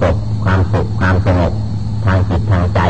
สบความสุขความสงบทางจิตทางใจ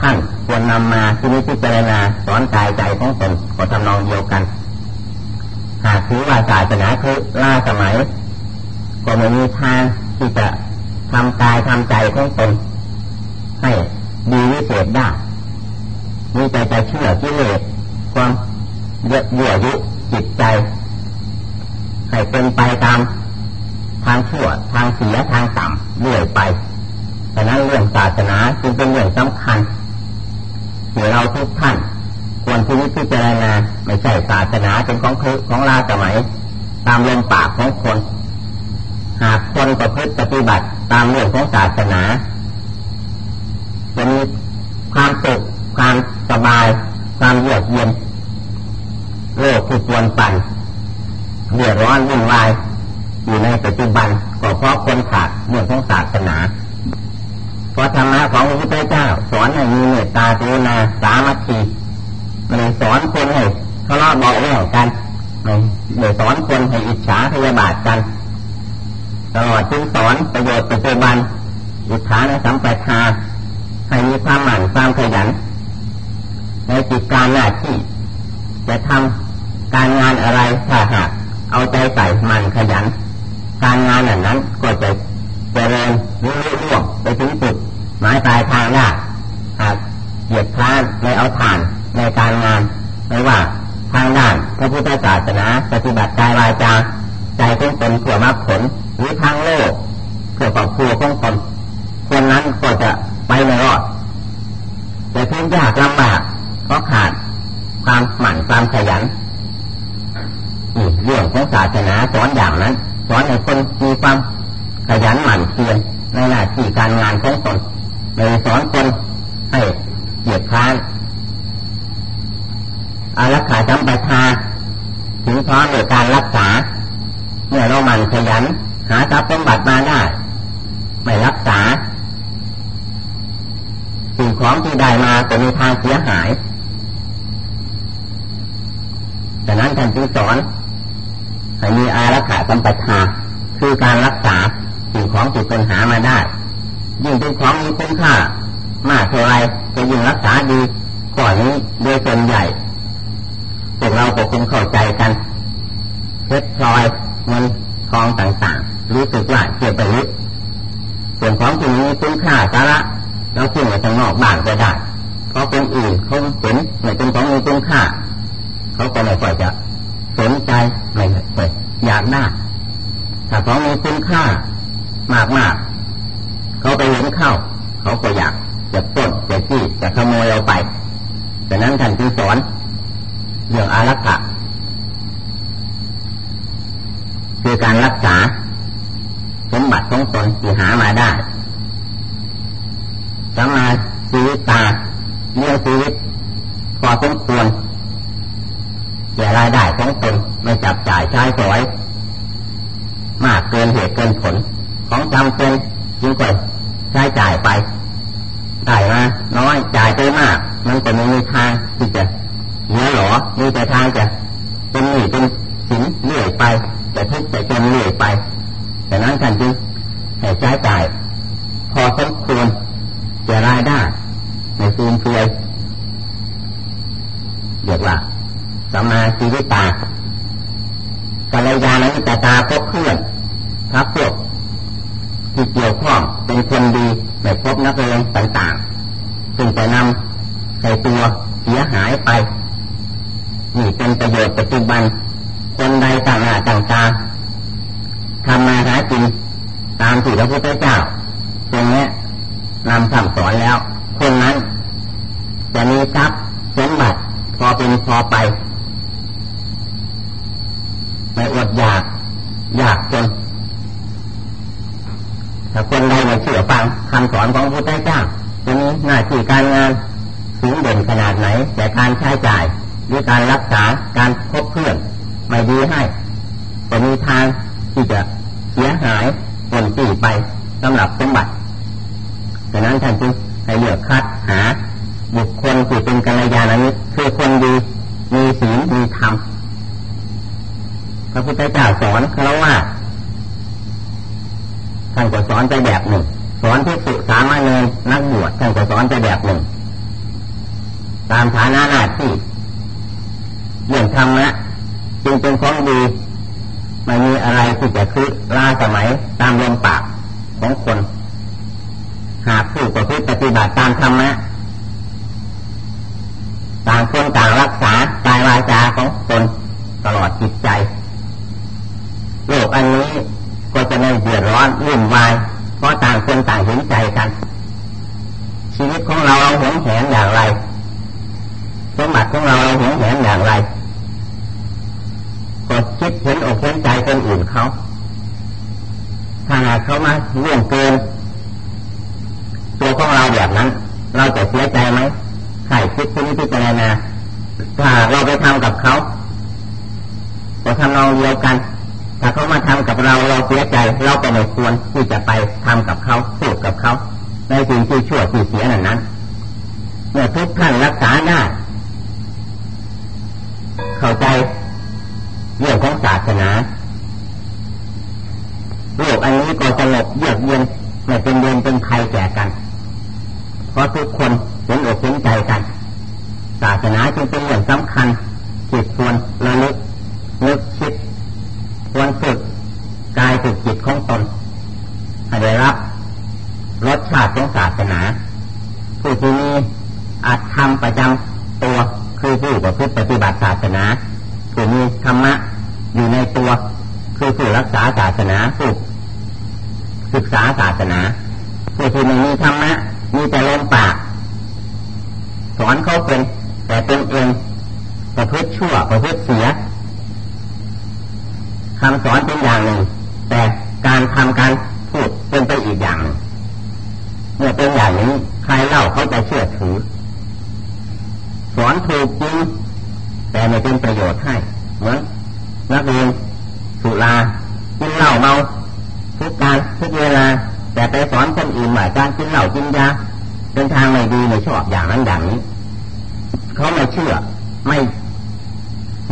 ท่านควรนำมาที่นี้พิจารณาสอนกายใจของตนก็ทำนองเดียวกัน หากถือว่าศาสนาคือล่าสมัย ก็ไม่มีทางที่จะทำกายทำใจของตนให้ดีวิเศษได้มีใจจะเชื่อกิเลสความเยอะเยื่อยุจิตใจให้เป็นไปตามทางชั่วทางเสียทางต่ำเรื่อยไปฉะนั้นเรื่องศาสนาจึงเป็นเรื่องสำคัญ เราทุกท่านควรพิจิจารณาไม่ใช่ศาสนาเป็นของคือของลาสมัย ตามลมปากของคน หากคนประพฤติปฏิบัติตามเรื่องของศาสนาจะมีความสุขความสบาย ความเยือกเย็นโลกที่ควรไปเดือดร้อนวุ่นวายอยู่ในปัจจุบันก็เพราะคนขาดเรื่องของศาสนา เพราะธรรมะของพระพุทธเจ้า สอนให้มีเมตตาเจนาสามัคคีไม่ไสอนคนให้ทะเลาะเบาแย่กันไม่ไสอนคนให้อิจฉาพยาบาทกันตลอดจึงสอนประโยชน์ปัจจุบันอุทานสัมปทาให้มีความหมั่นความขยัน ในกิจการหน้าที่ จะทำการงานอะไรถ้าหากเอาใจใส่มั่นขยัน การงานนั้น ฏิบัติกายวาจาใจของตนเพื่อมรรคผลหรือทางโลกเพื่อครอบครัวของตนคนนั้นก็จะไปไม่รอดจะทุกข์ยากลำบากเพราะขาดความหมั่นความขยันนี่เรื่องของศาสนาสอนอย่างนั้นสอนให้คนมีความขยันหมั่นเพียรในหน้าที่การงานของตนเลยสอนคนให้เหยียดค้านอารักขาจำปาทา ถึงพร้อมในการรักษา เมื่อเราหมั่นขยัน หาทรัพย์สมบัติมาได้ ไม่รักษา สิ่งของที่ได้มาจะมีทางเสียหายดังนั้นท่านจึงสอนให้มีอารักขาสัมปทาคือการรักษาสิ่งของที่ตนหามาได้ ยิ่งเป็นของมีคุณค่ามากเท่าไรจะยิ่งรักษาดีก่อนนี้โดยส่วนใหญ่ กเราก็คงเข้าใจกันเพชรพลอยเงินทองต่างๆ รู้สึกว่าเก็บไปลึกส่วนของที่มีคุณค่าสาระเราทิ้งไว้ข้างนอกบ้านก็ได้ เพราะคนอื่นเขาเห็นไม่เป็นของมีคุณค่า เขาก็ไม่ค่อยจะสนใจไม่ค่อยอยากได้ถ้าของมีคุณค่ามากมากเขาไปเห็นเข้า เขาก็อยากจะปล้นจะจี้จะขโมยเราไปแต่นั้นท่านจึงสอน เรื่องอารักขาคือการรักษา สมบัติของตนที่หามาได้สมาชีวิตตาเลี้ยงชีวิตพอสมควรแก่รายได้ของตนไม่จับจ่ายใช้สอยมากเกินเหตุเกินผล ของจำเป็นยิ่งกว่าใช้จ่ายไปได้มาน้อยจ่ายไปมาก มันก็ไม่มีทางที่จะ เหลือหรอมีแต่ทางจะเป็นหนี้เป็นสินเรื่อยไปจะทุกข์จะจนเรื่อยไป แต่นั้นท่านจึงให้ใช้จ่าย พอสมควรจะรายได้ในซูมเฟือยเรียกว่าสมาชีวิตากัลยาณมิตรตาพบเพื่อนพักพวกที่เกี่ยวข้องเป็นคนดีไม่พบนักเรียนต่างๆซึ่งจะนำใส่ตัวเสียหายไป เป็นประโยชน์ปัจจุบัน คนใดต่างหน้าต่างตาทำมาหากินตามที่พระพุทธเจ้าตรงนี้นำคำสอนแล้ว คนนั้น จะมีทรัพย์สมบัติพอเป็นพอไปไม่อดอยาก อยากจนถ้าคนใดไม่เชื่อฟังคำสอนของพระพุทธเจ้าจะมีหน้าที่การงานสูงเด่นขนาดไหนแต่การใช้จ่าย หรือการรักษาการพบเพื่อนไม่ดีให้จะมีทางที่จะเสียหายผลตีไปสำหรับสมบัติดังนั้นท่านจึงให้เลือกคัดหา บุคคลที่เป็นกัลยาณมิตรคือคนดีมีศีลมีธรรมพระพุทธเจ้าสอนเขาว่าท่านก็สอนไปแบบหนึ่ง สอนที่สุสามาเนยนักบวชท่านก็สอนไปแบบหนึ่ง ตามฐานะหน้าที่ รื่องธรรมะจึงเป็นของดีไม่มีอะไรที่จะคือล่าสมัยตามลมปากของคน หากผู้ประพฤติปฏิบัติตามธรรมะต่างคนต่างรักษากายวาจาของตนตลอดจิตใจ โลกอันนี้ก็จะไม่เดือดร้อนวุ่นวายเพราะต่างคนต่างเห็นใจกัน ชีวิตของเราเราหวงแหนอย่างไรสมบัติของเราเราหวงแหนอย่างไร คิดเห็นอกเห็นใจคนอื่นเขาถ้าหากเขามาเรื่องเกินตัวของเราแบบนั้น เราจะเสียใจไหมใครคิดที่นี่พิจารณาถ้าเราไปทำกับเขาก็ทำเราเดียวกัน ถ้าเขามาทำกับเราเราเสียใจ เราก็ไม่ควรที่จะไปทำกับเขาพูดกับเขาในสิ่งที่ชั่วที่เสียนั้นนั้นเมื่อทุกท่านรักษาได้เข้าใจ เรื่องของศาสนาโลกอันนี้ก็สงบเยือกเย็นไม่เป็นเวรเป็นภัยแก่กัน เพราะทุกคนเห็นอกเห็นใจกัน ศาสนาจึงเป็นเรื่องสำคัญจิตควรระลึกนึกคิดควรฝึกกายฝึกจิตของตนให้ได้รับรสชาติของศาสนา ผู้ที่มีอาจทำประจำตัวคือผู้ประพฤติปฏิบัติศาสนาาศาสนาฝึกศึ นาผู้ที่ไม่มีธรรมะมีแต่ลมปาก สอนเขาเป็น แต่เป็นเองประพฤติชั่วประพฤติเสียคำสอนเป็นอย่างหนึ่ง แต่การทำการพูดเป็นไปอีกอย่างหนึ่งเมื่อเป็นอย่างนี้ใครเล่าเขาจะเชื่อถือ สอนถูกจริงแต่ไม่เป็นประโยชน์ให้เหมือนนักเรียนสุรากินเหล้าเมาทุกการทุกเวลา แต่ไป สอนคนอื่นว่าการกินเหล้ากินยาเป็นทางไม่ดีไม่ชอบอย่างนั้นอย่างนี้เขาไม่เชื่อไม่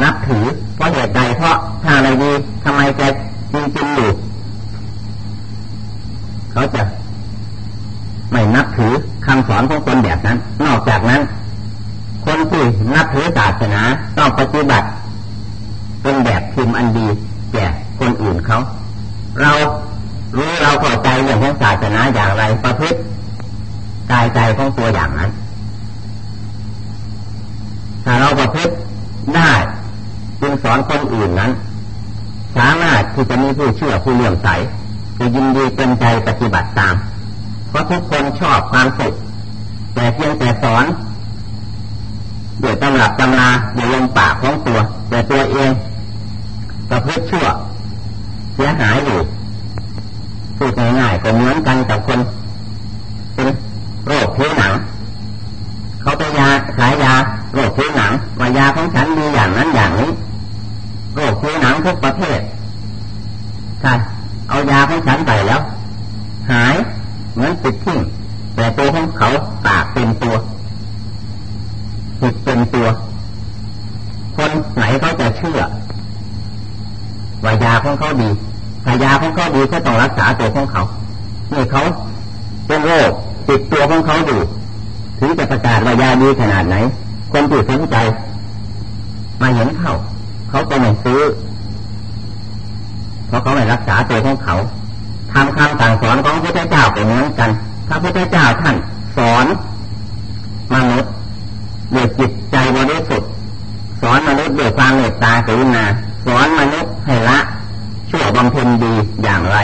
นับถือเพราะเหตุใดเพราะทางไม่ดีทำไมจะจริงจริงอยู่เขาจะไม่นับถือคำสอนของคนแบบนั้น นอกจากนั้น คนที่นับถือศาสนาต้องปฏิบัติ เป็นแบบพิมพ์อันดีแก่คนอื่นเขา เรา เราเข้าใจเรื่องของศาสนาอย่างไรประพฤติกายใจของตัวอย่างนั้น ถ้าเราประพฤติได้จึงสอนคนอื่นนั้น สามารถที่จะมีผู้เชื่อผู้เลื่อมใสจะยินดีเป็นใจปฏิบัติตาม เพราะทุกคนชอบความสุขแต่เพียงแต่สอนโดยตำรับตำนาโดยลมปากของตัว แต่ตัวเองประพฤติชั่วเสียหายอยู่พูดง่ายๆ ก็เหมือนกันกับคนเป็นโรคผิวหนังเขาไปยาขายยาโรคผิวหนังว่ายาของฉันมีอย่างนั้นอย่างนี้โรคผิวหนังทุกประเภทใช่เอายาของฉันไปแล้ว หายเหมือนติดทิ้งแต่ตัวของเขาปากเป็นตัวติดเป็นตัว คนไหนเขาจะเชื่อว่ายาของเขาดีถ้ายาของเขาดีก็ต้องรักษาตัวของเขา เมื่อเขาเป็นโรคติดตัวของเขาอยู่ถึงจะประกาศว่ายาดีขนาดไหน คนที่สนใจ มาเห็นเขาเขาก็ไม่ซื้อ เพราะเขาไม่รักษาตัวของเขาทำคำสั่งสอนของพระเจ้าเป็นเหมือนกันพระพุทธเจ้าท่านสอนมนุษย์ด้วยจิตใจบริสุทธิ์สอนมนุษย์ด้วยความเมตตากรุณาสอนมนุษย์ให้ละชั่วบำเพ็ญดีอย่างไร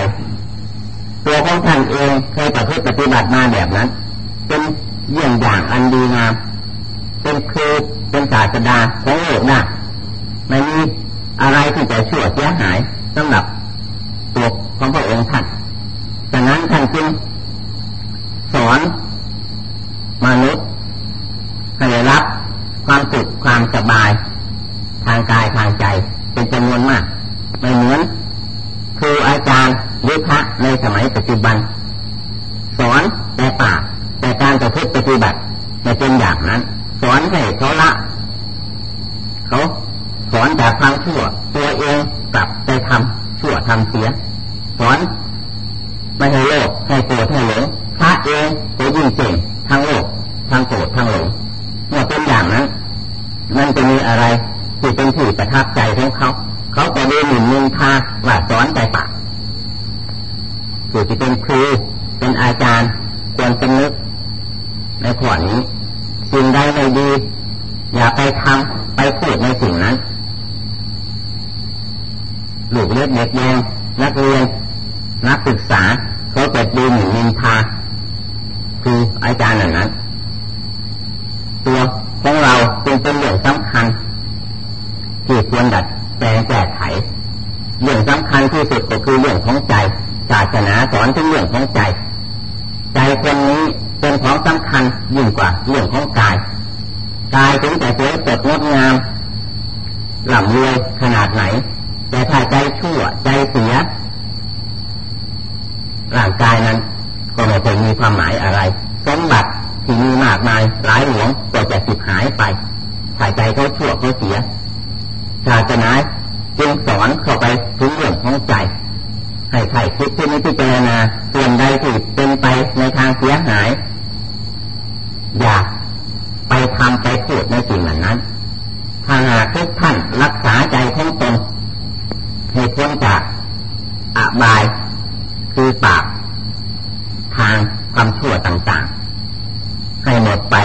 ตัวของท่านเองเคยประพฤติปฏิบัติมาแบบนั้น เป็นเยี่ยงอย่างอันดีงาม เป็นครูเป็นศาสดาของโลกนะไม่มีอะไรที่จะชั่วเสียหายสำหรับตัวของพระองค์ท่านดังนั้นท่านจึงสอนมนุษย์ให้รับความสุขความสบาย ทางกายทางใจเป็นจำนวนมาก ไม่เหมือนครูอาจ พระในสมัยปัจจุบัน สอนแต่ปากแต่การประพฤติปฏิบัติไม่เป็นอย่างนั้น สอนให้เขาละเขาสอนจากความชั่ว ตัวเองกลับไปทำชั่วทำเสีย สอนไม่ให้โลกให้โกรธให้หลงพระเองก็ยิ่งเก่งทั้งโลกทั้งโกรธทั้งหลงเมื่อเป็นอย่างนั้นมันจะมีอะไรที่เป็นที่ประทับใจของเขา เขาก็ดูหมิ่นนินทาว่าสอนใจปาก ผู้ที่เป็นครูเป็นอาจารย์ควรจะนึกในข้อนี้สิ่งใดไม่ดี อย่าไปทำไปพูดในสิ่งนั้นลูกเล็กเด็กแดงนักเรียนนักศึกษาเขาจะดูหมิ่นนินทาคืออาจารย์เหล่านั้นตัวของเราเป็นเป็นเรื่องสำคัญที่ควรดัดแปลงแก้ไขเรื่องสำคัญที่สุดก็คือเรื่องของใจ ศาสนาสอนถึงเรื่องของใจ ใจคนนี้เป็นของสำคัญยิ่งกว่าเรื่องของกาย กายถึงแต่สวยสดงดงามหล่ำรวยขนาดไหน แต่ถ้าใจชั่วใจเสียร่างกายนั้น ก็ไม่เคยมีความหมายอะไรสมบัติที่มีมากมายหลายหลวงก็จะสิบหายไปถ้าใจเขาชั่วเขาเสียศาสนาจึงสอนเข้าไป ครคิดที่ไม่พิจารณาส่วนใดที่เป็นไปในทางเสียหาย อย่ากปทำไปพูดในสิ่งเหล่านั้นถ้าหากทุกท่านรักษาใจของตนให้พ้นจากอบาย คือปาก ทางความชั่วต่างๆ ให้หมดไป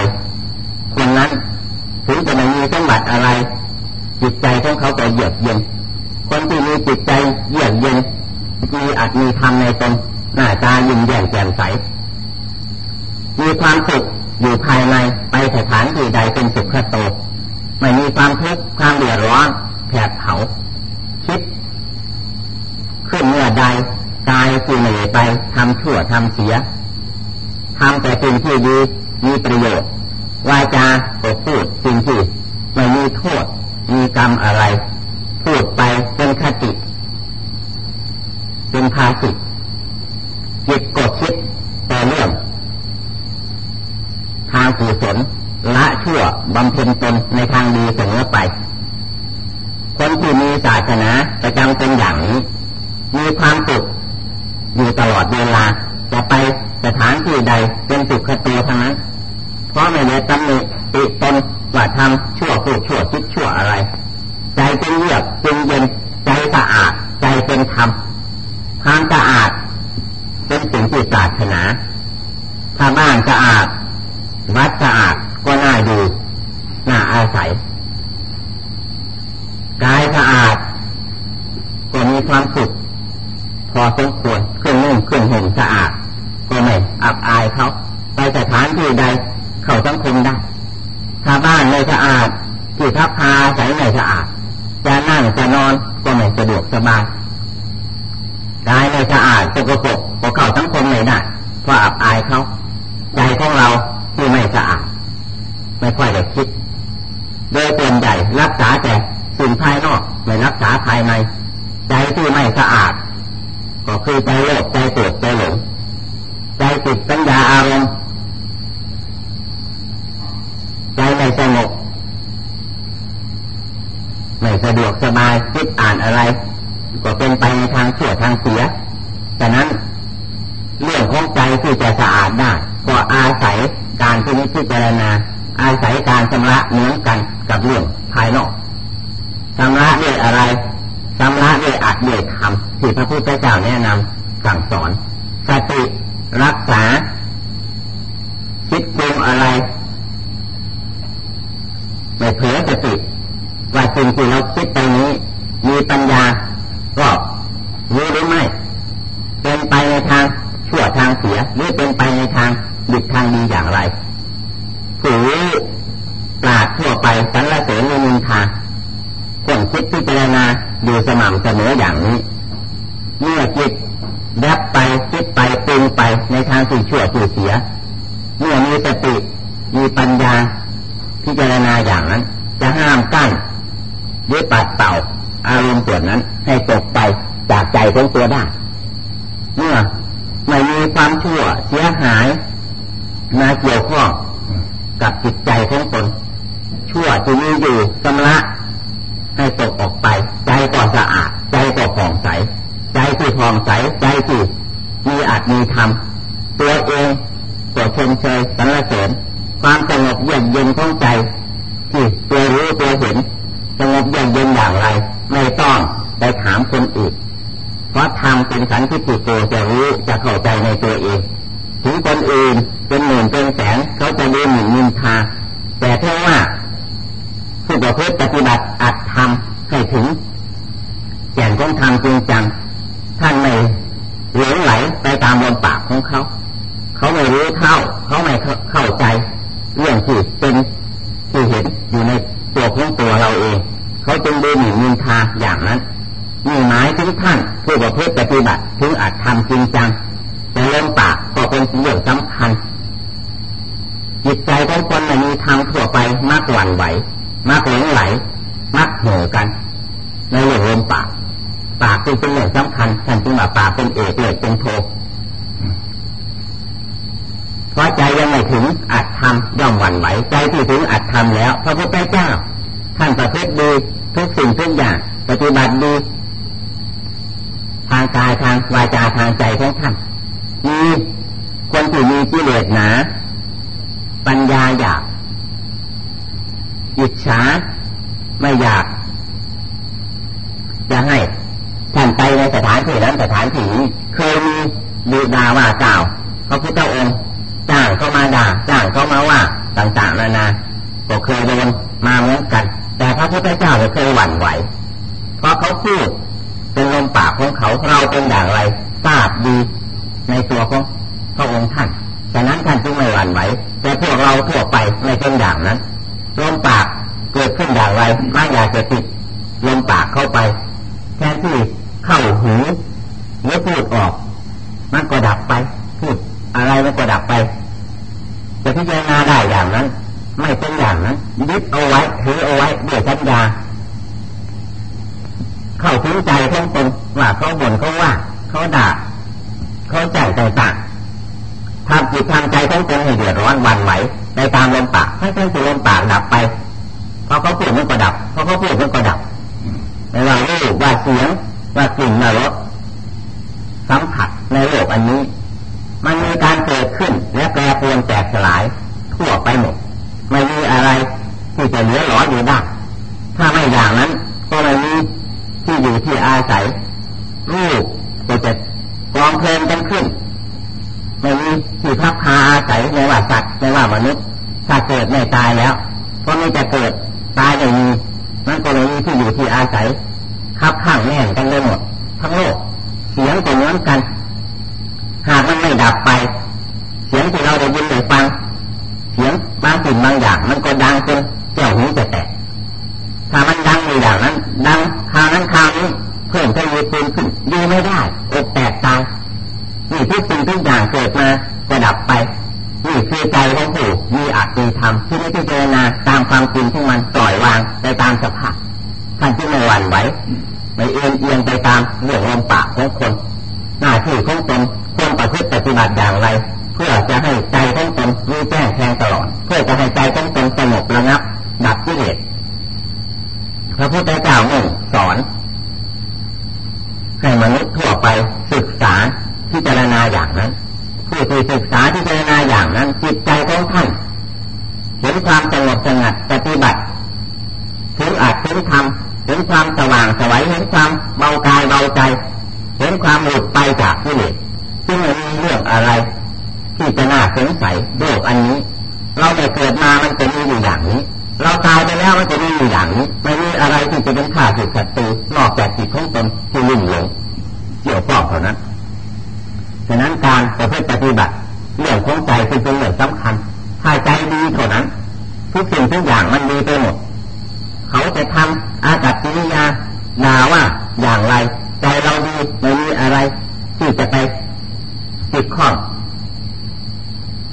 คนนั้นถึงจะไม่มีสมบัติอะไรจิตใจของเขาก็เยือกเย็น คนที่มีจิตใจเยือกเย็น มีอัตมีธรรมในตนหน้าตายิ้มแย้มแจ่มใส มีความสุขอยู่ภายในไปสถานที่ใดเป็นสุขโต ไม่มีความทุกข์ความเดือดร้อนแผดเผา คิด ขึ้นเมื่อใดกายที่เหนื่อยไปทำชั่วทำเสียทำแต่สิ่งที่ดีมีประโยชน์วาจาก็พูดสิ่งที่ไม่มีโทษ มีกรรมอะไร พูดไปเป็นคติ เป็นภาสิตจิตกดคิดแต่เรื่อง ทางกุศลละชั่วบำเพ็ญตนในทางดีเสมอไป คนที่มีศาสนาประจำเป็นอย่างนี้ มีความสุขอยู่ตลอดเวลา จะไปสถานที่ใดเป็นสุขตัวทั้งนั้น เพราะไม่ได้ตำหนิติตนว่าทำชั่วพูดชั่วคิดชั่วอะไร ใจเป็นเยือกเป็นเย็นใจสะอาด ใจเป็นธรรมความสะอาด เป็นสิ่งที่ศาสนาถ้าบ้านสะอาดวัดสะอาดก็น่าดูน่ อาศัย กายสะอาด ก็มีความสุขพอสมควรเครื่องนุ่งเครื่องห่มสะอาด ก็ไม่อับอายเขาไปสถานที่ใด เขาต้องคงได้ถ้าบ้านไม่สะอาดที่พักพาใส่ไม่สะอาด จะนั่งจะนอนก็ไม่สะดวกสบายกายไม่สะอาดสกปรกก็เขาทั้งคนไม่ได้เพราะอับอายเขาใจของเราที่ไม่สะอาด ไม่ค่อยได้คิด โดยส่วนใหญ่รักษาแต่สิ่งภายนอกไม่รักษาภายใน ใจที่ไม่สะอาด ก็คือใจโลภใจโกรธใจหลงใจติดปัญญาอารมณ์ใจไม่สงบไม่สะดวกสบายคิดอ่านอะไร ก็เป็นไปในทางชั่วทางเสียฉะนั้นเรื่องของใจที่จะสะอาดได้ก็อาศัยการที่นิพพารณา อาศัยการชำระเหมือนกันกับเรื่องภายนอกชำระด้วยอะไรชำระด้วยอัดด้วยธรรมที่พระพุทธเจ้าแนะนำสั่งสอน สติรักษา คิดปรุงอะไรไม่เผลอสติว่าสิ่งที่เราคิดไปนี้ มีปัญญาก็รู้หรือไม่ เป็นไปในทางชั่วทางเสียหรือเป็นไปในทางดีทางดีอย่างไรผู้ราดทั่ว ไปสรรเสริญในมินทาคนคิดพิจารณาอยู่สม่ำเสมออย่างนี้ เมื่อจิตแวบไปคิดไปปรุงไปในทางที่ชั่วที่เสีย เมื่อมีสติมีปัญญา พิจารณาอย่างนั้น จะห้ามกั้นยึดปัดเป่า อารมณ์ส่วนนั้น ให้ตกไปจากใจของตัวได้เมื่อไม่มีความชั่วเสียหายมาเกี่ยวข้องกับจิตใจของตน ที่มีอยู่สำละให้ตกออกไป ใจก็สะอาด ใจก็ผ่องใส ใจที่ผ่องใส ใจที่มีอาจมีธรรมตัวเองตัวชมเชยสรรเสริญความสงบเย็นเย็นของใจที่ตัวรู้ตัวเห็นสงบเย็นเย็นอย่างไร ไม่ต้องไปถามคนอื่นเพราะธรรมเป็นสันติโกจะรู้จะเข้าใจในตัวเองถึงคนอื่นเป็นหมื่นเป็นแสนเขาจะเรียนหนึ่งนินทาแต่ถ้าว่า ประพฤติปฏิบัติอัดทำให้ถึงแก่นของธรรมจริงจังท่านไม่หลงไหลไปตามลมปากของเขา เขาไม่รู้เท่า เขาไม่เข้าใจ เรื่องที่เป็นที่เห็นอยู่ในตัวของตัวเราเอง เขาจึงดูหมิ่นนินทาอย่างนั้นมีหมายถึงท่านผู้ประพฤติปฏิบัติถึงอาจทำจริงจังแต่ลมปากก็เป็นเรื่องสำคัญ จิตใจของคนไม่มีทางทั่วไปมากหวั่นไหวมากหลงไหลมากเห่อกัน ในเรื่องลมปากปากเป็นเรื่องสำคัญท่านจึงว่าปากเป็นเอกเลยเป็นโทเพราะใจยังไม่ถึงอัดทำย่อมหวั่นไหวใจที่ ถึงอัดทำแล้ว พระพุทธเจ้า ท่านประพฤติดีทุกสิ่งทุกอย่าง ปฏิบัติดี ทางกายทางวาจาทางใจของท่านมีคนที่มีกิเลสหนา ปัญญาอยากอิจฉาไม่อยาก จะให้ท่านไปในสถานที่นั้นสถานที่นี้เคยมีดูดาว่าเจ้าพระพุทธองค์จ้างเขามาด่าจ้างเขามาว่า ต่างๆนานาก็เคยโดนมาเหมือนกัน แต่พระพุทธเจ้าไม่เคยหวั่นไหวเพราะเขาพูด เป็นลมปากของเขาเราเป็น อย่างไรทราบดีในตัวของพระองค์ท่านฉะนั้นท่านจึงไม่หวั่นไหวแต่พวกเราทั่วไปไม่เป็นอย่างนั้นลมปากเกิดขึ้นอย่างไรม่อยากจะติดลมปากเข้าไปแทนที่เข้าหูเมื่อพูดออก มันก็ดับไป พูดอะไรมันก็ดับไปจะพิจารณาได้อย่างนั้น ไม่เป็นอย่างนั้นยึดเอาไว้ถือเอาไว้ด้วยสัญญา เข้าถึงใจของตนว่าเขาบ่นเขาว่า เขาด่าเขาใจต่างๆทำจิตทำใจของตนให้เดือดร้อนวันไหวในตามลมปากให้ท่านสิลมปากดับไปพอเขาพูดมันก็ดับพอเขาพูดมันก็ดับในเรารูปว่าเสียงว่ากลิ่นว่ารสสัมผัสในโลกอันนี้ มันมีการเกิดขึ้นและแปรปรวนแตกสลาย ทั่วไปหมดไม่มีอะไรที่จะเหลือหลออยู่ได้ถ้าไม่อย่างนั้นก็ไม่มี อยู่ที่อาศัยรูปก็จะกองเพลินกันขึ้นไม่มีที่พักพาอาศัยไม่ว่าสัตว์ไม่ว่ามนุษย์ถ้าเกิดไม่ตายแล้วเพราะไม่จะเกิดตายไม่มีนั่นก็เลยมีที่อยู่ที่อาศัยคับข้างแน่นกันเลยหมด ทั้งโลก เสียงก็เหมือนกัน หากมันไม่ดับไป เสียงที่เราได้ยินได้ฟัง เสียงบางสิ่งบางอย่าง มันก็ดังจนเจ้าหูจะแตกถ้ามันดังอยู่อย่างนั้น ดังคราวนั้นคราวนี้เพิ่มทวีคูณขึ้นดีไม่ได้อกแตกตายนี่ทุกสิ่งทุกอย่างเกิดมาจะดับไปนี่คือใจของผู้มีอัตมีธรรมที่ไม่พิจารณาตามความจริงที่มันปล่อยวางไปตามสภาพท่านที่ไม่หวั่นไหวไม่เอียงเอียงไปตามเรื่องลมปากของคน หน้าที่ของตนควรประพฤติปฏิบัติอย่างไร เพื่อจะให้ใจของตนมีแจ้งแทงตลอด เพื่อจะให้ใจของตนสงบระงับ ดับกิเลสพระพุทธเจ้าองสอน ให้มนุษย์ทั่วไปศึกษาพิจารณาอย่างนั้นผู้ที่ศึกษาพิจารณาอย่างนั้น จิตใจของท่านเห็นความสงบสงัดปฏิบัติถึงอาจถึงธรรมเห็นความสว่างสวัยเห็นความเบากายเบาใจ เห็นความหลุดไปจากที่เลซึ่งไม่มีเรื่องอะไร ที่จะน่าสงสัยโลกอันนี้ เราได้เกิดมามันจะมีอยู่อย่างนี้ เราตายไปแล้วมันจะมีอยู่อย่างนี้ ไม่มีอะไรที่จะเป็นข้าศึกศัตรูนอกจากจิตของตนที่ลุ่มหลงเกี่ยวข้องเท่านั้นฉะนั้นการประพฤติปฏิบัติเรื่องของใจเป็นเรื่องสำคัญ ถ้าใจดีเท่านั้น ทุกสิ่งทุกอย่างมันดีไปหมดเขาจะทำอากัศกิริยาด่าว่าอย่างไร ใจเราดีไม่มีอะไร ที่จะไป ติดข้อง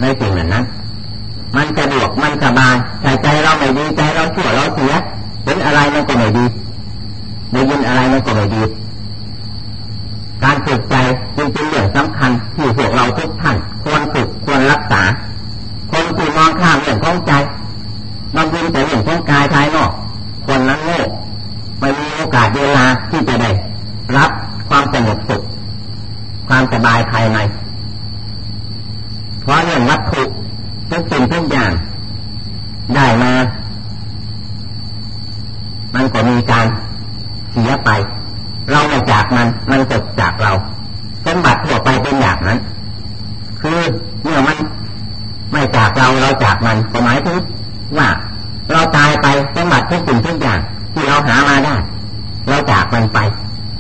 ในสิ่งนั้นนั้น มันจะบวกมันสบายแต่ใจเราไม่ดีใจเราชั่วเราเสียเห็นอะไรมันก็ไม่ดีได้ยินอะไรมันก็ไม่ดีการฝึกใจจึงเป็นเรื่องสำคัญที่พวกเราทุกท่านควรฝึกควรรักษา คนที่มองข้ามเรื่องของใจบางทีแต่เรื่องของกายภายนอก คนนั้นโง่ไม่มีโอกาสเวลาที่จะได้รับความสงบสุขความสบายภายใน เพราะเรื่องวัตถุทุกสิ่งทุกอย่าง ได้มา มันก็มีการเสียไปเราไม่จากมัน มันตกจากเราสมบัติทั่วไปเป็นอย่างนั้น คือเมื่อมันไม่จากเราเราจากมันก็หมายถึงว่าเราตายไปสมบัติทุกสิ่งทุกอย่าง ที่เราหามาได้ เราจากมันไป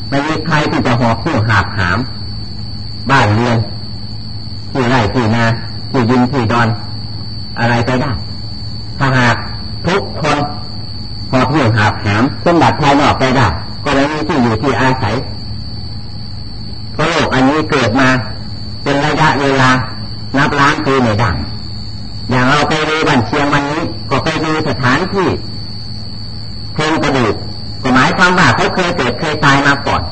ไม่มีใครที่จะหอบผู้หาบหาม บ้านเรือนที่ไร่ที่นาที่ดินที่ดอน อะไรไปได้ ถ้าหากทุกคนหอบผู้หาบหามสมบัติภายนอกไปได้ก็ไม่มีที่อยู่ที่อาศัย เพราะโลกอันนี้เกิดมา เป็นระยะเวลา นับล้านปีไม่ได้อย่างเราไปดูบันเชียงวันนี้ ก็ไปดูสถานที่โครงกระดูกก็หมาย ความว่าเขาเคยเกิดเคยตายมาก่อน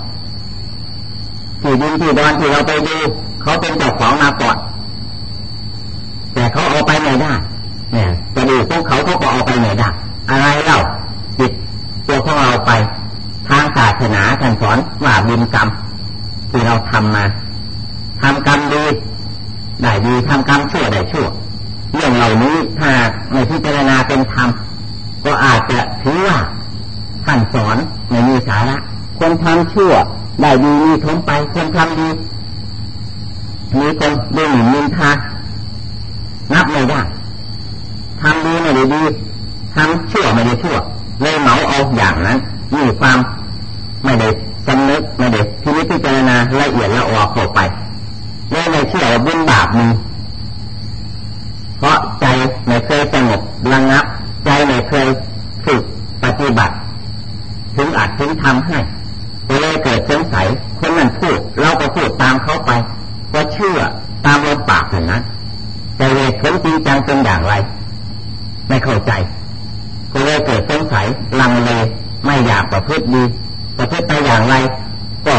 ที่ดินที่ดอนที่เราไปดูเขาเป็นเจ้าของมาก่อนแต่เขาเอาไปไม่ได้เนี่ยกระดูกพวกเขาเขาก็เอาไปไม่ได้อะไรเล่าจิตตัวของเราไป ทางศาสนาท่านสอนว่าบุญกรรม ที่เราทำมาทำกรรมดีได้ดีทำกรรมชั่วได้ชั่วเรื่องเหล่านี้ถ้าไม่พิจารณาเป็นธรรมก็อาจจะถือว่า ท่านสอนไม่มีสาระคนทำชั่วได้ดีมีทมไปคนทำดีมีคนเรื่องหนินทานับไม่ได้ทำดีไม่ได้ดีทำชั่วไม่ได้ชั่วเลยเหมาเอาอย่างนั้นมีความไม่ได้สำนึกไม่ได้ที่นี้พิจารณาละเอียดละออเข้าไปไม่เชื่อว่าบุญบาปมีเพราะใจไม่เคยสงบระงับ ใจไม่เคยฝึกปฏิบัติ ถึงอาจถึงทำให้ก็เลยเกิดสงสัยคนนั้นพูดเราก็พูดตามเขาไป ก็เชื่อตามลมปากอย่างนั้นแต่เหตุผลจริงจังเป็นอย่างไร ไม่เข้าใจ ก็เลยเกิดสงสัยลังเลไม่อยากประพฤติดีประพฤติไปอย่างไร ก็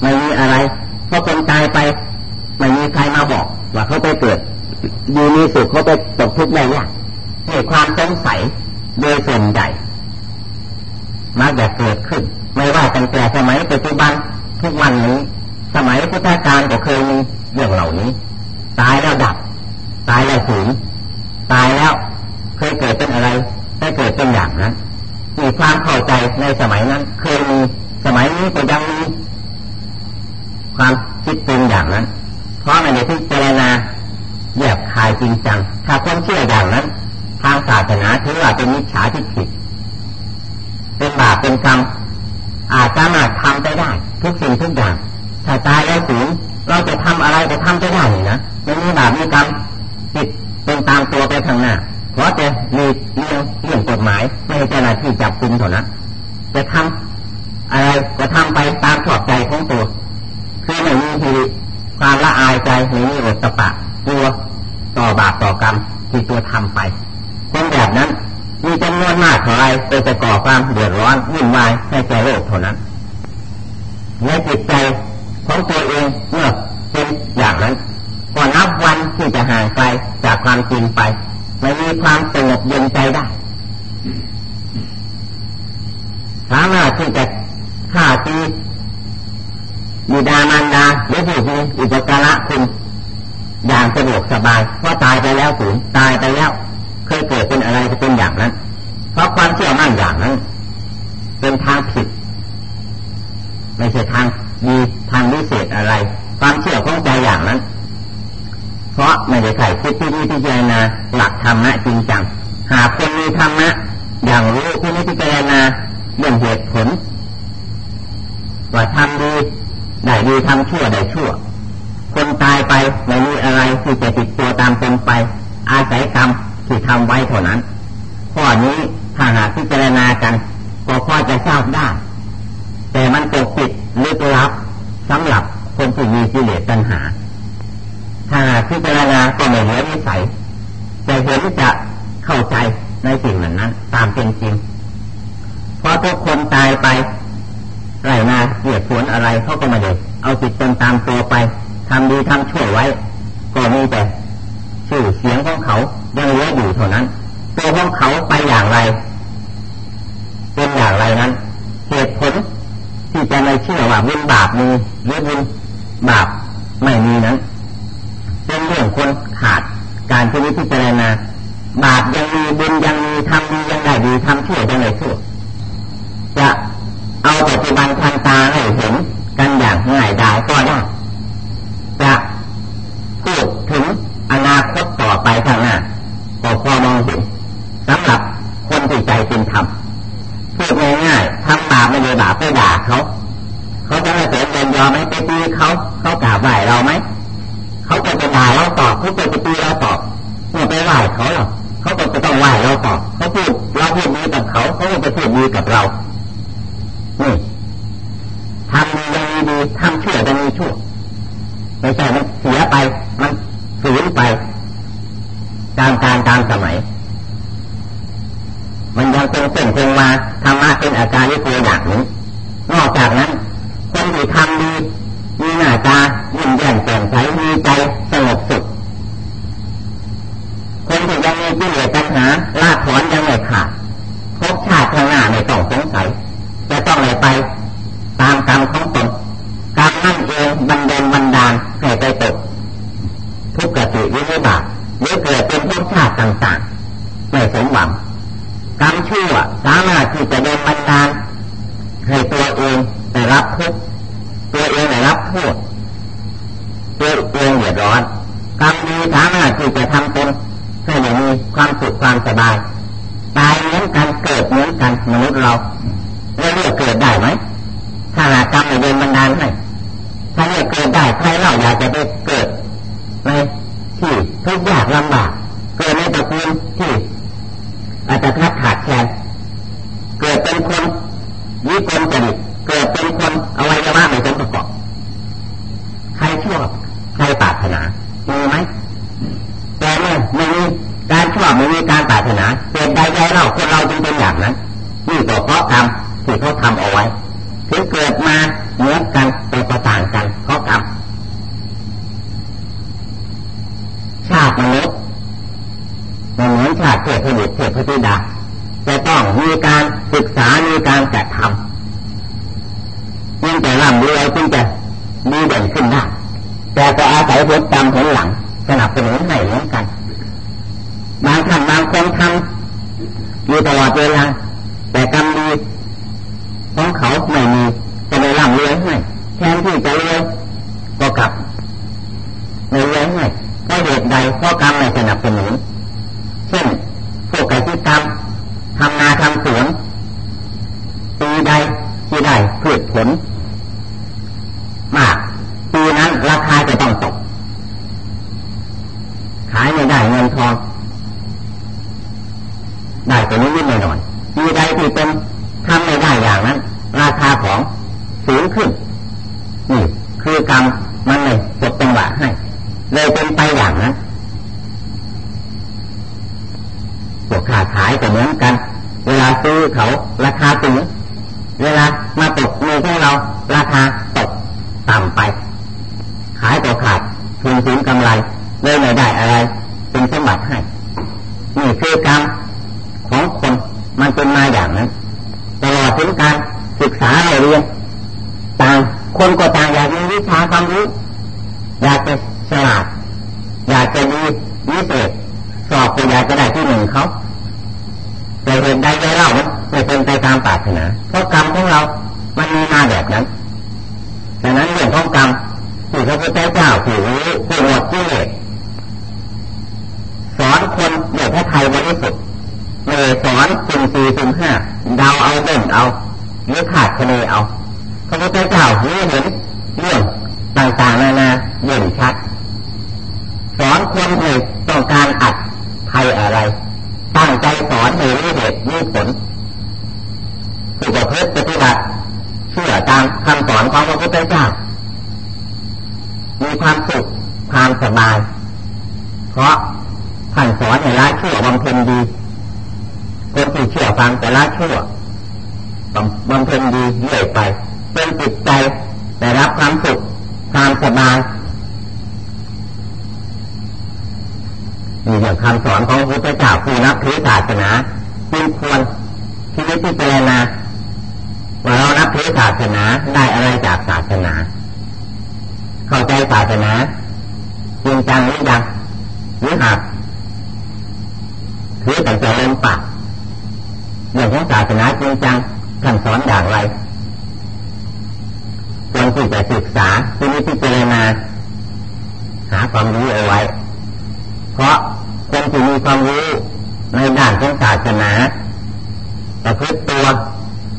ไม่มีอะไร เพราะคนตายไป ไม่มีใครมาบอก ว่าเขาไปเกิดดีมีสุขเขาไปตกทุกข์ได้ยากเหตุความสงสัยโดยส่วนใหญ่มักจะเกิดขึ้น ไม่ว่าตั้งแต่สมัยปัจจุบันทุกวันนี้ สมัยพุทธกาลก็เคยมีเรื่องเหล่านี้ ตายแล้วดับ ตายแล้วสูญตายแล้วเคยเกิดเป็นอะไรได้เกิดเป็นอย่างนั้นมีความเข้าใจในสมัยนั้น เคยมีสมัยนี้ก็ยังมีความคิดเป็นอย่างนั้น เพราะในที่เจรณาแยบคายจริงจัง ถ้าคนเชื่ออย่างนั้น ทางศาสนาถือว่าเป็นมิจฉาทิฏฐิเป็นบาปเป็นกรรมอาจจะมารถทำไปได้ ทุกสิ่งทุกอย่าง ถ้าตายแล้วสูญเราจะทำอะไรจะทำไปได้นะไม่มีบาปมีกรรมติดเป็นตามตัวไปข้างหน้าเพราะจะมีเรื่องเรื่องกฎหมาย ไม่ให้เจ้าหน้าที่จับกุมเท่านั้นจะทำอะไรก็ทำไปตามชอบใจของตัวคือไม่มีที ความละอายใจไม่มีอดตะปะตัวต่อบาปต่อกรรมที่ตัวทำไปคนแบบนั้น มีจำนวนมากเท่าไรก็จะก่อความเดือดร้อนวุ่นวายให้แก่โลกเท่านั้นในจิตใจของตัวเองเมื่อเป็นอย่างนั้นก็นับวันที่จะห่างไกลจากความจริงไปไม่มีความสงบเย็นใจได้สามารถที่จะฆ่าตี บิดามารดาหรือผู้มีอุปการะคุณอย่างสะดวกสบายเพราะตายไปแล้วสูญตายไปแล้วเคยเกิดเป็นอะไรจะเป็นอย่างนั้น เพราะความเชื่อมั่นอย่างนั้น เป็นทางผิด ไม่ใช่ทางดีทางวิเศษอะไร ความเชื่อของใจอย่างนั้น เพราะไม่ได้ไข่คิดที่นี่ที่เจรณาหลักธรรมะจริงจังหากคนมีธรรมะอย่างรู้ที่นี่ที่เจรณาเรื่องเหตุผลว่าทำดี ได้ดีทำชั่วได้ชั่ว คนตายไปไม่มีอะไรที่จะติดตัวตามตนไป อาศัยกรรมที่ทำไว้เท่านั้นข้อนี้ถ้าหากพิจารณากันก็พอจะทราบได้ แต่มันปกปิดลึกลับสำหรับคนที่มีกิเลสตัณหา ถ้าหากพิจารณาก็ไม่เหลือนิสัยจะเห็นจะเข้าใจในสิ่งนั้นนั้น ตามเป็นจริง เพราะทุกคนตายไป ไรนาเกียดสวนอะไรเขาก็ไม่ได้เอาจิตตนตามตัวไปทำดีทำชั่วไว้ ก็มีแต่ชื่อเสียงของเขายังเหลืออยู่เท่านั้น ตัวของเขาไปอย่างไร เป็นอย่างไรนั้น เหตุผลที่จะไม่เชื่อว่าบุญบาปมีหรือบุญบาปไม่มีนั้นเป็นเรื่องคนขาดการพิจิตรณาบาปยังมีบุญยังมีทำดียังได้ดีทำชั่วยังได้ชั่ว เอาปัจจุบันทันตาให้เห็นกันอย่างง่ายดายก็ได้จะพูดถึงอนาคตต่อไปข้างหน้าก็พอมองเห็นสำหรับคนที่ใจเป็นธรรมพูดง่ายๆทำบาปไม่เลยบาปไปด่าเขาเขาจะไม่เสียเงินยอมไหมไปตีเขาเขากราบไหวเราไหมเขาจะไปด่าเราตอบเขาจะไปตีเราตอบเมื่อไปไหวเขาหรอเขาก็จะต้องไหวเราตอบเขาพูดเราพูดดีกับเขาเขาก็จะพูดดีกับเรานี่ทำดียังมีดีทำชั่วยังมีชั่วไม่ใช่มันเสียไป มันสูญไปตามการตามสมัย มันยังคงเป็นคงมาธรรมะเป็นอาการที่ตัวอย่างนี้นอกจากนั้น คนที่ทำดีมีหน้าตายิ้มแย้มแจ่มใสมีใจสงบสุขคนที่ยังมีกิเลสปัญหาลากถอนยังไม่ขาดพบชาติข้างหน้าไม่ต้องสงสัยจะต้องอะไรไป ตามกรรมของตนกรรมนั่นเองบันดาลบันดาลให้ไปตกทุกขติวิริบาหรือเกิดเป็นภพชาติต่างๆไม่สมหวังกรรมชั่วสามารถที่จะโดนบันดาล ให้ตัวเองได้รับทุกวเองได้รับโทษตัวเองเดือดร้อนกรรมดีสามารถที่จะทำตนให้มีความสุขความสบาย ตายเหมือนกันเกิดเหมือนกันมนุษย์เราแล้วเลือกเกิดได้ไหม ถ้าหากรรมไม่เดินบันดาลให้ถ้าไม่เกิดได้ใครเล่าอยากจะไปเกิดในที่ทุกข์ยากลำบากเกิดในตระกูลที่อาจจะขาดขาดแคลนเกิดเป็นคนวิกลจริตเกิดเป็นคนอวัยวะไม่สมประกอบใครชอบใครปรารถนามีไหมแต่เมื่อไม่มีการชอบไม่มีการปรารถนาเหตุใดใจเราคนเราจึงเป็นอย่างนั้นนี่ก็เพราะกรรมที่เขาทำเอาไว้ถึงเกิดมาเหมือนกันแต่ก็ต่างกัน เพราะกรรมชาติมนุษย์มันเหมือนชาติเทพบุตรเทพธิดาจะต้องมีการศึกษา มีการจัดทำยิ่งจะร่ำรวยยิ่งจะดีเด่นขึ้นได้ แต่ก็อาศัยผลจำผลหลังสนับสนุนให้เหมือนกัน บางท่านบางคนทำอยู่ตลอดเวลาแต่กรรมดีของเขาไม่มีจะได้ร่ำรวยให้แทนที่จะรวยก็กลับไม่รวยให้เพราะเหตุใดเพราะกรรมไม่ส นับสนุนเช่นพวกกิจกรรมทำนาทำสวนปีใดที่ได้พืชผล มากปีนั้นราคาจะต้องตก ขายไม่ได้เงินทอง ได้แต่นิดๆหน่อยๆปีใดที่เป็นทำไม่ได้อย่างนั้น ราคาของสูงขึ้น นี่คือกรรมมันเลยจบจังหวะให้ เลยเป็นไปอย่างนั้นพวกขาขายก็เหมือนกัน เวลาซื้อเขาราคาสูงเวลามาตกมือของเรา ราคาตกต่ำไป ขายก็ขาดทุนสูงกำไรเลยไม่ได้อะไร เป็นสมบัติให้ นี่คือกรรมของคนมันเป็นมาอย่างนั้นตลอดถึงการศึกษาเรียนต่างคนก็ต่างอยากมีวิชาความรู้อยากจะฉลาดอยากจะมีวิเศษสอบก็อยากจะได้ที่หนึ่งเขาแต่เห็นได้ใจเราไม่เป็นไปตามปรารถนาเพราะกรรมของเรา มันมีมาแบบนั้นดังนั้นเรื่องของกรรมที่พระพุทธเจ้าผู้รู้ผู้หมดที่เลสสอนคนเดี่ยพระไทยบริสุทธิ์เมื่อสอนสุ่มสี่สุ่มห้าเดาเอาเด่นเอาหรือขาดคะแนนเอาพ ระพุทธเจ้ารู้เห็นเรื่องต่างๆนานาเด่นชัดสอนคนให้ต้องการอัดไทยอะไร ตั้งใจสอนให้รู้เหตุรู้ผลผู้ประพฤติปฏิบัติเชื่อตามคำสอนของพระพุทธเจ้ามีความสุขความสบาย เพราะท่านสอนให้ละชั่วบำเพ็ญดีคนที่เชื่อฟังแต่ละชั่วบำเพ็ญดีเรื่อยไป เป็นจิตใจได้รับความสุขความสบายนี่อย่างคำสอนของพระพุทธเจ้าผู้นับถือศาสนาจึงควรที่จะพิจารณาว่าเรานับถือศาสนาได้อะไรจากศาสนา เข้าใจศาสนาจริงจังหรือยังหรือหักถือแต่ใจลมปากเรื่องของศาสนาจริงจังท่านสอนอย่างไร ควรที่จะศึกษาที่นี้พิจารณาหาความรู้เอาไว้ เพราะคนที่มีความรู้ในด้านของศาสนาประพฤติตัว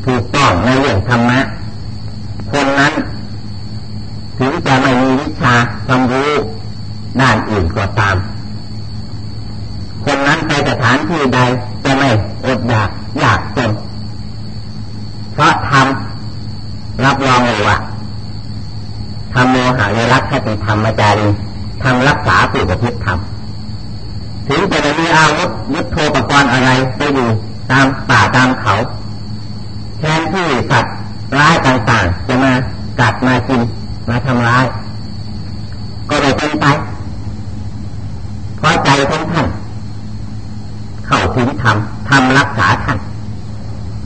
ถูกต้องในเรื่องธรรมะ คนนั้น ถึงจะไม่มีวิชาความรู้ด้านอื่นก็ตาม คนนั้นไปสถานที่ใดจะไม่อดอยากอยากจนเพราะทำรับรองเลยว่าทำโมหะใน รักแค่เป็นธรรมจารีทำรักษาผู้ประพฤติธรรมถึงจะมีอาวุธยุทโธปกรณ์อะไรไปอยู่ตามป่าตามเขาแทนที่สัตว์ร้ายต่างๆจะมากัดมากินมาทำร้าย ก็เลยเป็นไปเพราะใจของท่านเข้าถึงธรรมทำรักษาท่าน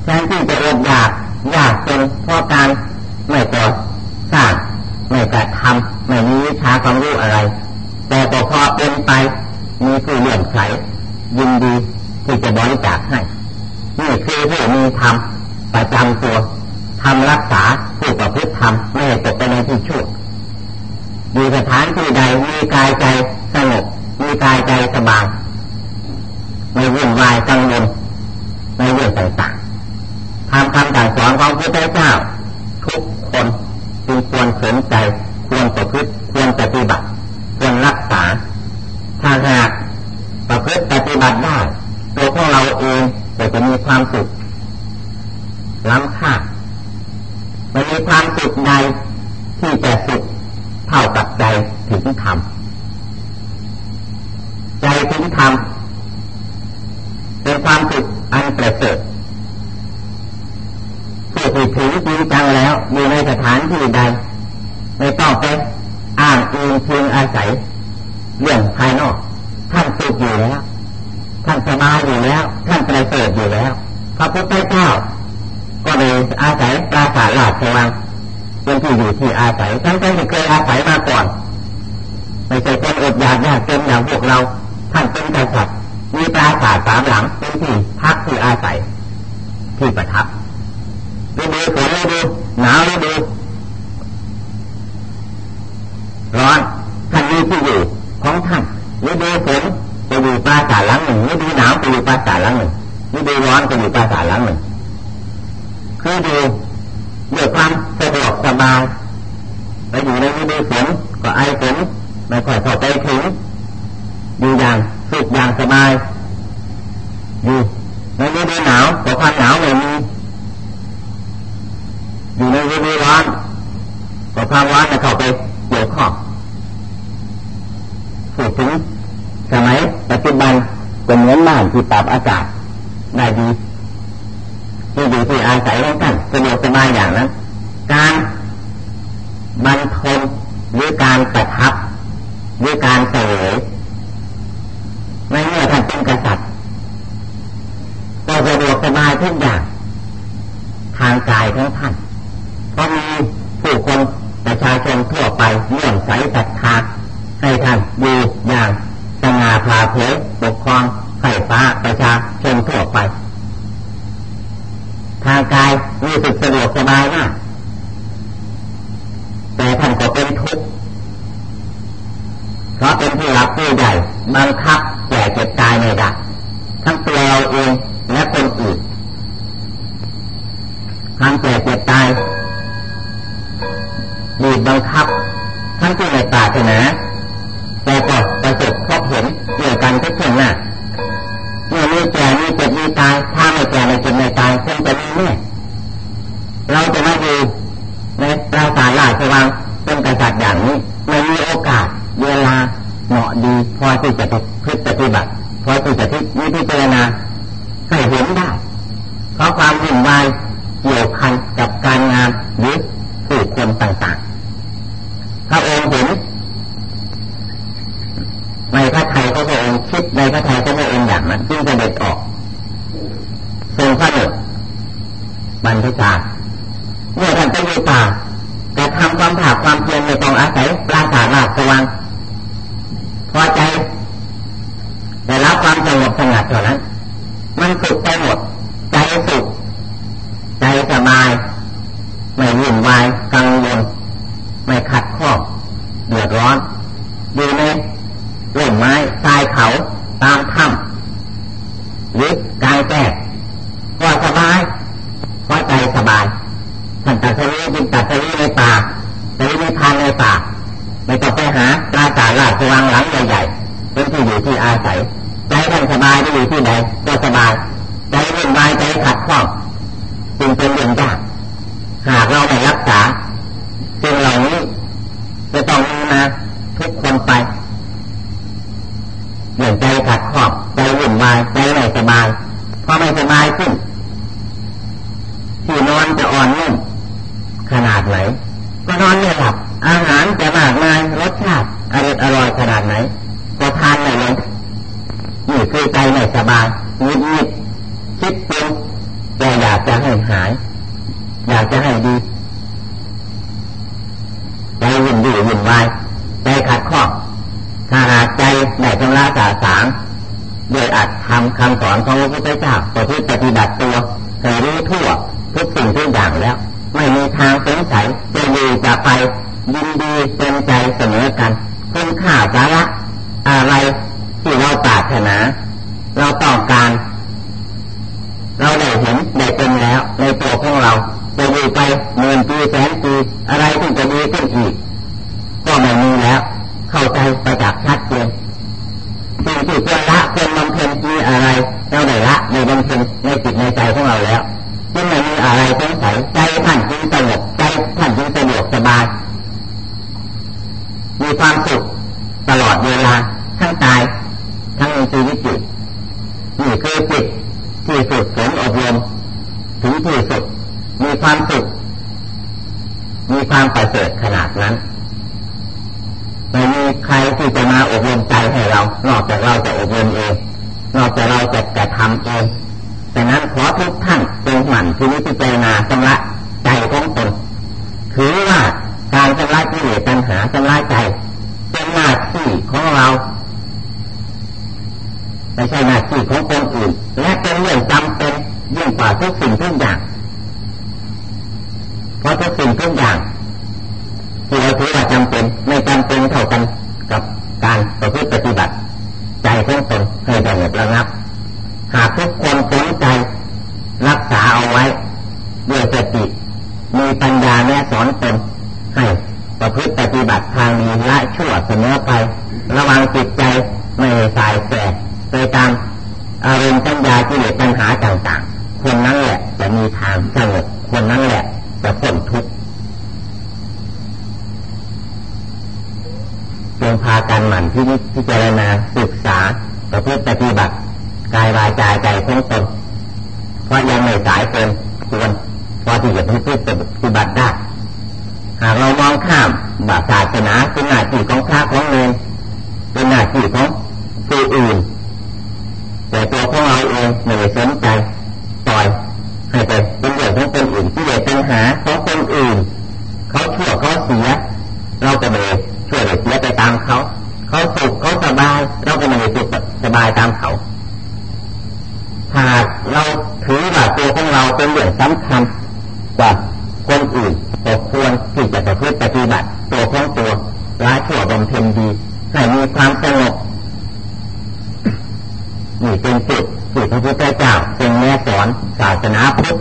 แทนที่จะอดอยากอยากจนเพราะการไม่ต่อสร้างไม่กระทำไม่มีวิชาความรู้อะไร แต่ก็พอเป็นไปมีผู้เลื่อมใสยินดีที่จะบริจาคให้นี่คือผู้มีธรรมประจำตัวทำรักษาผู้ประพฤติธรรมไม่ตกไปในที่ชั่วอยู่สถานที่ใดมีกายใจสงบมีกายใจสบายไม่วุ่นวายกังวลในเรื่องต่างๆทำคำสั่งสอนของพระพุทธเจ้าทุกค จึงควรสนใจ ควรประพฤติควรปฏิบัติ ควรรักษา ถ้าหากประพฤติปฏิบัติได้ตัวของเราเองก็จะมีความสุขล้ำค่ามันมีความสุขใด ที่จะสุขเท่ากับใจถึงธรรมใจถึงธรรมเป็นความสุขอันประเสริฐผู้ที่ถึงจริงจังแล้วอยู่ในสถานที่ใดไม่ต้องไปอ้างอิงเพียงอาศัย เรื่องภายนอกท่านสุขอยู่แล้วท่านสบายอยู่แล้วท่านประเสริฐอยู่แล้วพระพุทธเจ้าก็เลยอาศัยปราสาทราชวัง เป็นที่อยู่ที่อาศัยทั้งที่เคยอาศัยมาก่อน ไม่ใช่เป็นอดอยากยากจนอย่างพวกเราท่านเป็นกษัตริย์มีปราสาทสามหลังเป็นที่พักที่อาศัย ที่ประทับฤดูฝนฤดูหนาวฤดูร้อนท่านมีที่อยู่ของท่านฤดูฝนไปอยู่ปราสาทหลังหนึ่งฤดูหนาวไปอยู่ปราสาทหลังหนึ่งฤดูร้อนไปอยู่ปราสาทหลังหนึ่งคือดู ด้วยความสะดวกสบายไปอยู่ในฤดูฝนก็ไอฝนไม่ค่อยเข้าไปถึงอยู่อย่างสุขอย่างสบายอยู่ในฤดูหนาวก็ความหนาวไม่มีอยู่ในฤดูร้อนก็ความร้อนจะเข้าไปเกี่ยวข้องพูดถึงสมัยปัจจุบันก็เหมือนบ้านที่ปรับอากาศได้ดี ที่อยู่ที่อาศัยของท่านสะดวกสบายอย่างนั้น การบรรทมหรือการประทับหรือการเสวยในเมื่อท่านเป็นกษัตริย์ก็สะดวกสบายทุกอย่าง ทางกายของท่าน เห็นในพระไทยก็พระองค์คิดในพระไทยก็พระองค์อย่างนั้นจึงจะเด็ดออกทรงพระเนตรบรรพชาเมื่อท่านไปอยู่ป่าแต่ทำความผาความเพียรในต้องอาศัยปราสาทราชวังพอใจได้รับความสงบสงัดเท่านั้น มันสุขไปหมด ใจสุขใจสบาย ไม่วุ่นวายกังวลไม่ขัดข้องเดือดร้อนอยู่ในร่มไม้ทรายเขาตามถ้ำหรือกายแก้ก็สบายเพราะใจสบายท่านตัดสรีบินตัดสรีในป่าสรีในทานในป่าไม่ต้องไปหาปราสาทราชวังหลังใหญ่ๆเป็นที่อยู่ที่อาศัยใจท่านสบายไม่อยู่ที่ไหนก็สบายใจวุ่นวายใจขัดข้องจึงเป็นเรื่องยากหากเราไม่รักษาสิ่งเหล่านี้จะต้องมีมาทุกคนไปเหมือนใจขัดข้องใจวุ่นวายใจไม่สบายพอไม่สบายขึ้นที่นอนจะอ่อนนุ่มขนาดไหนก็นอนไม่หลับอาหารจะมากมายรสชาติอร่อยอร่อยขนาดไหนก็ทานไม่ลงนี่คือใจไม่สบายนิดนิดคิดปรุงแต่อยาก จะให้หาย อยากจะให้ดีใจวุ่นวี่วุ่นวายใจขัดข้องถ้าหากใจได้ชำระสาสางโดยอัดทำคำสอนของพระพุทธเจ้าประพฤติปฏิบัติตัวให้รู้ทั่วทุกสิ่งทุกอย่างแล้ว ไม่มีทางสงสัยจะอยู่จะไปยินดีเป็นใจเสมอกันคุณค่าสาระอะไรที่เราปรารถนา เราต้องการ เราได้เห็นได้เป็นแล้ว ในตัวของเราจะอยู่ไปหมื่นปีแสนปี อะไรที่จะดีขึ้นอีก ก็ไม่มีแล้ว เข้าใจประจักษ์ชัดเจนสิ่งที่ควรละควรบำเพ็ญมีอะไรเราได้ละในบำเพ็ญในจิตในใจของเราแล้วจึงไม่มีอะไรสงสัยใจท่านจึงสงบใจท่านจึงสะดวกสบายมีความสุขตลอดเวลาทั้งตายทั้งในชีวิตจิตนี่คือจิตที่สุดฝนอบรมถึงที่สุดมีความสุขมีความประเสริฐขนาดนั้นไม่มีใครที่จะมาอบรมใจให้เรา นอกจากเราจะอบรมเอง นอกจากเราจะกระทำเองแต่นั้นขอทุกท่านจงหมั่นที่นิพพานาชำระใจของตนถือว่าการชำระกิเลสตัณหาชำระใจเป็นหน้า ที่ของเราไม่ใช่หน้าที่ของคนอื่น และเป็นเรื่องจำเป็นยิ่งกว่าทุกสิ่งทุกอย่าง เพราะทุกสิ่งทุกอย่างที่เราถือว่าจำเป็นไม่จำเป็นเท่ากันกับการประพฤติปฏิบัติ ใจของตนให้สงบระงับ หากทุกคนสนใจรักษาเอาไว้ด้วยสติมีปัญญาแนะสอนตน ประพฤติปฏิบัติทางดีละชั่วเสมอไป ระวังจิตใจไม่สายแสไปตามอารมณ์สัญญาที่เหลือปัญหาต่างๆ คนนั้นแหละจะมีทางสงบคนนั้นแหละจะพ้นทุกข์จงพากันหมั่นที่พิจารณาศึกษาประพฤติปฏิบัติกายวาจาใจของตนเพราะยังไม่สายเกินควรพอที่จะพิจิตรปฏิบัติได้ หากเรามองข้ามบาศาสนาเป็นหน้าที่ของพระของเนรเป็นหน้าที่ของผู้อื่น แต่ตัวของเราเองไม่ได้สนใจปล่อยให้ไปเป็นเรื่องของคนอื่นที่เดือดปัญหาของคนอื่น เขาชั่วเขาเสีย เราก็ไม่ช่วยเสียไปตามเขา เขาสุขเขาสบาย เราก็ไม่ได้สุขสบายตามเขาหากเราถือว่าตัวของเราเป็นเรื่องสำคัญกว่า คนอื่นก็ควรที่จะประพฤติปฏิบัติตัวของตัวร้ายชั่วบำเพ็ญดีให้มีความสงบนี่เป็นจุดที่พระพุทธเจ้าทรงแนะสอนศาสนาพุทธ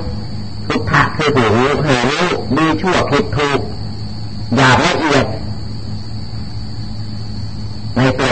พุทธะคือผู้รู้เหรู้ดีชั่วผิดถูกอย่าละเอียดในตัว